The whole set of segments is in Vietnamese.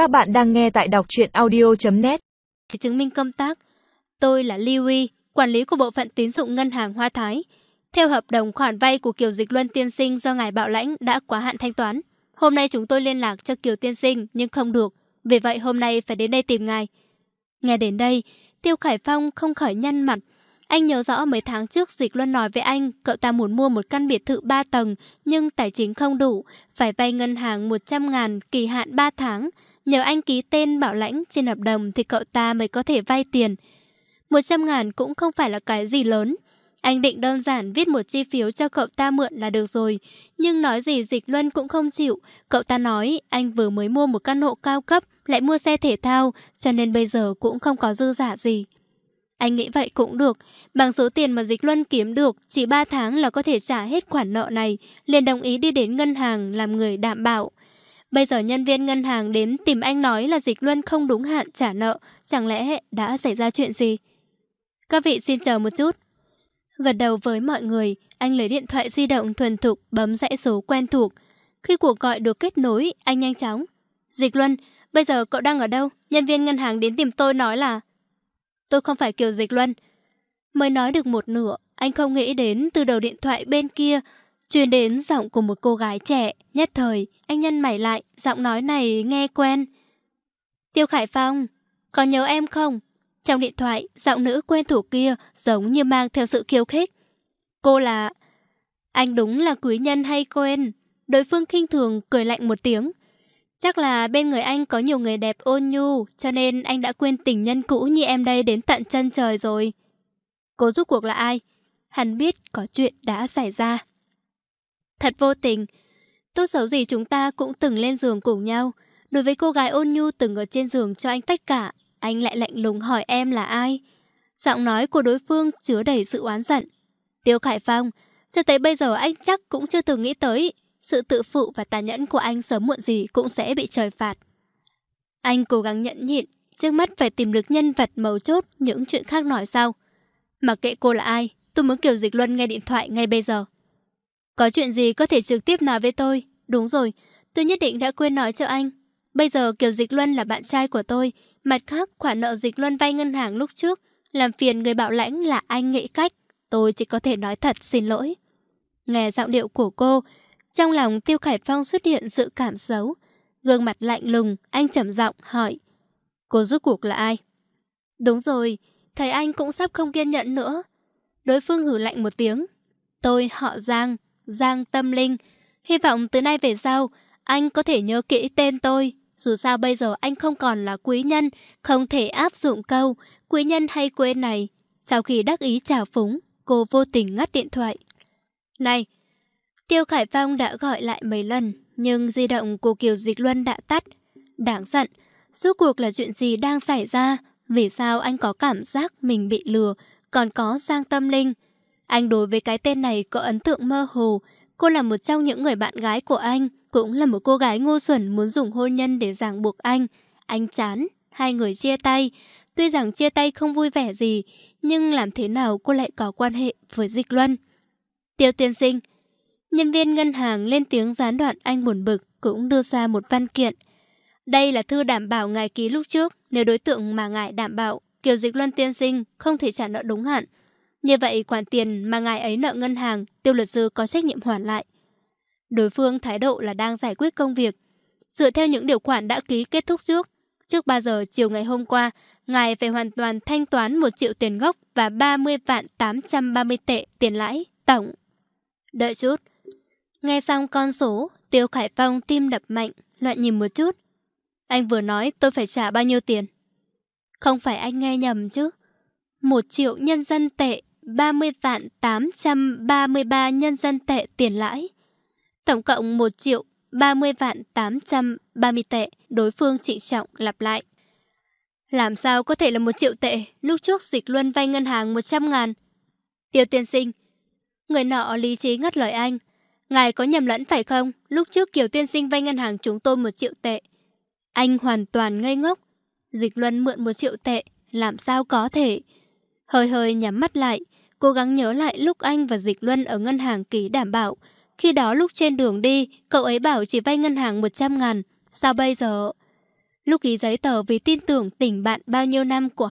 Các bạn đang nghe tại đọc truyện audio.net Chứng minh công tác Tôi là Lưu uy quản lý của bộ phận tín dụng ngân hàng Hoa Thái. Theo hợp đồng khoản vay của Kiều Dịch Luân tiên sinh do ngài Bảo Lãnh đã quá hạn thanh toán. Hôm nay chúng tôi liên lạc cho Kiều tiên sinh nhưng không được. Vì vậy hôm nay phải đến đây tìm ngài. Nghe đến đây, Tiêu Khải Phong không khỏi nhăn mặt. Anh nhớ rõ mấy tháng trước Dịch Luân nói với anh cậu ta muốn mua một căn biệt thự 3 tầng nhưng tài chính không đủ, phải vay ngân hàng 100 ngàn kỳ hạn 3 tháng. Nhờ anh ký tên bảo lãnh trên hợp đồng thì cậu ta mới có thể vay tiền. 100 ngàn cũng không phải là cái gì lớn. Anh định đơn giản viết một chi phiếu cho cậu ta mượn là được rồi. Nhưng nói gì Dịch Luân cũng không chịu. Cậu ta nói anh vừa mới mua một căn hộ cao cấp, lại mua xe thể thao, cho nên bây giờ cũng không có dư giả gì. Anh nghĩ vậy cũng được. Bằng số tiền mà Dịch Luân kiếm được, chỉ 3 tháng là có thể trả hết khoản nợ này. liền đồng ý đi đến ngân hàng làm người đảm bảo. Bây giờ nhân viên ngân hàng đến tìm anh nói là Dịch Luân không đúng hạn trả nợ. Chẳng lẽ đã xảy ra chuyện gì? Các vị xin chờ một chút. Gật đầu với mọi người, anh lấy điện thoại di động thuần thục bấm dãy số quen thuộc. Khi cuộc gọi được kết nối, anh nhanh chóng. Dịch Luân, bây giờ cậu đang ở đâu? Nhân viên ngân hàng đến tìm tôi nói là... Tôi không phải Kiều Dịch Luân. Mới nói được một nửa, anh không nghĩ đến từ đầu điện thoại bên kia truyền đến giọng của một cô gái trẻ. Nhất thời, anh nhân mày lại, giọng nói này nghe quen. Tiêu Khải Phong, có nhớ em không? Trong điện thoại, giọng nữ quen thuộc kia giống như mang theo sự khiêu khích. Cô là... Anh đúng là quý nhân hay quên? Đối phương khinh thường cười lạnh một tiếng. Chắc là bên người anh có nhiều người đẹp ôn nhu, cho nên anh đã quên tình nhân cũ như em đây đến tận chân trời rồi. Cô giúp cuộc là ai? Hắn biết có chuyện đã xảy ra. Thật vô tình. Tốt xấu gì chúng ta cũng từng lên giường cùng nhau. Đối với cô gái ôn nhu từng ở trên giường cho anh tất cả, anh lại lạnh lùng hỏi em là ai. Giọng nói của đối phương chứa đầy sự oán giận. Tiêu Khải Phong, cho tới bây giờ anh chắc cũng chưa từng nghĩ tới sự tự phụ và tàn nhẫn của anh sớm muộn gì cũng sẽ bị trời phạt. Anh cố gắng nhẫn nhịn, trước mắt phải tìm được nhân vật mấu chốt những chuyện khác nói sau. Mặc kệ cô là ai, tôi muốn Kiều Dịch Luân nghe điện thoại ngay bây giờ. Có chuyện gì có thể trực tiếp nói với tôi? Đúng rồi, tôi nhất định đã quên nói cho anh. Bây giờ Kiều Dịch Luân là bạn trai của tôi. Mặt khác, khoản nợ Dịch Luân vay ngân hàng lúc trước. Làm phiền người bảo lãnh là anh nghĩ cách. Tôi chỉ có thể nói thật xin lỗi. Nghe giọng điệu của cô, trong lòng Tiêu Khải Phong xuất hiện sự cảm xấu. Gương mặt lạnh lùng, anh trầm giọng hỏi. Cô rút cuộc là ai? Đúng rồi, thầy anh cũng sắp không kiên nhẫn nữa. Đối phương hử lạnh một tiếng. Tôi họ Giang, Giang Tâm Linh. Hy vọng từ nay về sau, anh có thể nhớ kỹ tên tôi. Dù sao bây giờ anh không còn là quý nhân, không thể áp dụng câu quý nhân hay quê này. Sau khi đắc ý chào phúng, cô vô tình ngắt điện thoại. Này, Tiêu Khải Phong đã gọi lại mấy lần, nhưng di động của Kiều Dịch Luân đã tắt. Đáng giận, suốt cuộc là chuyện gì đang xảy ra? Vì sao anh có cảm giác mình bị lừa, còn có Giang Tâm Linh? Anh đối với cái tên này có ấn tượng mơ hồ. Cô là một trong những người bạn gái của anh, cũng là một cô gái ngu xuẩn muốn dùng hôn nhân để ràng buộc anh. Anh chán, hai người chia tay. Tuy rằng chia tay không vui vẻ gì, nhưng làm thế nào cô lại có quan hệ với Dịch Luân? Tiêu tiên sinh, nhân viên ngân hàng lên tiếng gián đoạn anh buồn bực cũng đưa ra một văn kiện. Đây là thư đảm bảo ngài ký lúc trước, nếu đối tượng mà ngài đảm bảo, Kiều Dịch Luân tiên sinh không thể trả nợ đúng hạn, như vậy khoản tiền mà ngài ấy nợ ngân hàng, tiêu luật sư có trách nhiệm hoàn lại. Đối phương thái độ là đang giải quyết công việc. Dựa theo những điều khoản đã ký kết thúc trước, trước 3 giờ chiều ngày hôm qua, ngài phải hoàn toàn thanh toán 1 triệu tiền gốc và 30 vạn 830 tệ tiền lãi, tổng. Đợi chút. Nghe xong con số, Tiêu Khải Phong tim đập mạnh, loạn nhìn một chút. Anh vừa nói tôi phải trả bao nhiêu tiền? Không phải anh nghe nhầm chứ. Một triệu nhân dân tệ 30 vạn 833 nhân dân tệ tiền lãi. Tổng cộng 1 triệu 30 vạn 830 tệ, đối phương trịnh trọng lặp lại. Làm sao có thể là 1 triệu tệ, lúc trước dịch luân vay ngân hàng 100 ngàn. Tiêu tiên sinh, người nọ lý trí ngắt lời anh. Ngài có nhầm lẫn phải không? Lúc trước Kiều tiên sinh vay ngân hàng chúng tôi 1 triệu tệ. Anh hoàn toàn ngây ngốc. Dịch luân mượn 1 triệu tệ, làm sao có thể? Hơi hơi nhắm mắt lại, cố gắng nhớ lại lúc anh và Dịch Luân ở ngân hàng ký đảm bảo. Khi đó lúc trên đường đi, cậu ấy bảo chỉ vay ngân hàng 100 ngàn. Sao bây giờ? Lúc ký giấy tờ vì tin tưởng tình bạn bao nhiêu năm của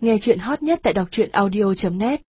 Nghe chuyện hot nhất tại đọc truyện audio.net